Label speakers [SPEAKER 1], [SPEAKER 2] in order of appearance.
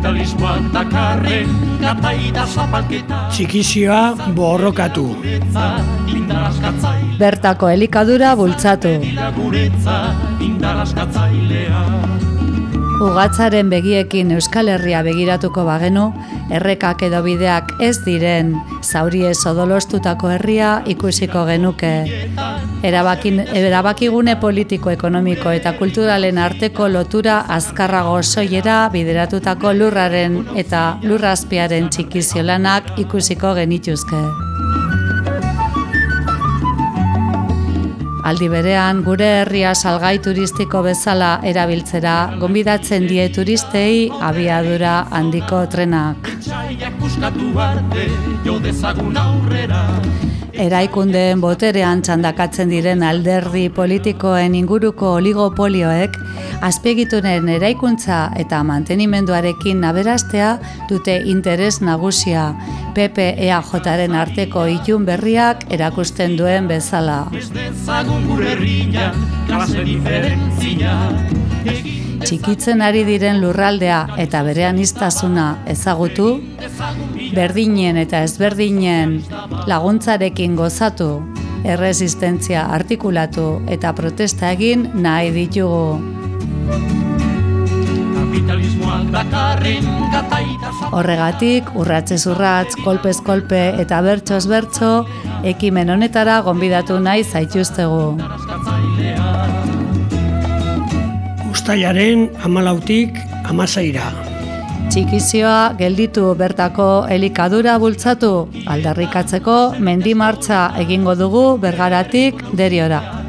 [SPEAKER 1] Kapitalismoak dakarren gataida zapalketa
[SPEAKER 2] Txikizioa borrokatu.
[SPEAKER 3] Bertako elikadura bultzatu. Ugatzaren begiekin Euskal Herria begiratuko bagenu, errekak edo bideak ez diren zaurie odolostutako herria ikusiko genuke. Erabakin, erabakigune politiko, ekonomiko eta kulturalen arteko lotura azkarrago soiera bideratutako lurraren eta lurrazpiaren txikiziolanak ikusiko genituzke. Aldi berean, gure herria salgai turistiko bezala erabiltzera, gonbidatzen die turistei abiadura handiko trenak. Eraikundeen boterean txandakatzen diren alderdi politikoen inguruko oligopolioek azpegitunen eraikuntza eta mantenimenduarekin naberastea dute interes nagusia PPEAJaren arteko itun berriak erakusten duen bezala. Txikitzen ari diren lurraldea eta berean iztasuna ezagutu, berdinen eta ezberdinen laguntzarekin gozatu, erresistentzia artikulatu eta protesta egin nahi ditugu. Horregatik, urratzez urratz, kolpez kolpe eta bertsoz bertso, ekimen honetara gonbidatu nahi zaituztegu.
[SPEAKER 2] Uztailaren amalautik amazaira.
[SPEAKER 3] Txikizioa gelditu bertako elikadura bultzatu, aldarrikatzeko mendimartza egingo dugu bergaratik deriora.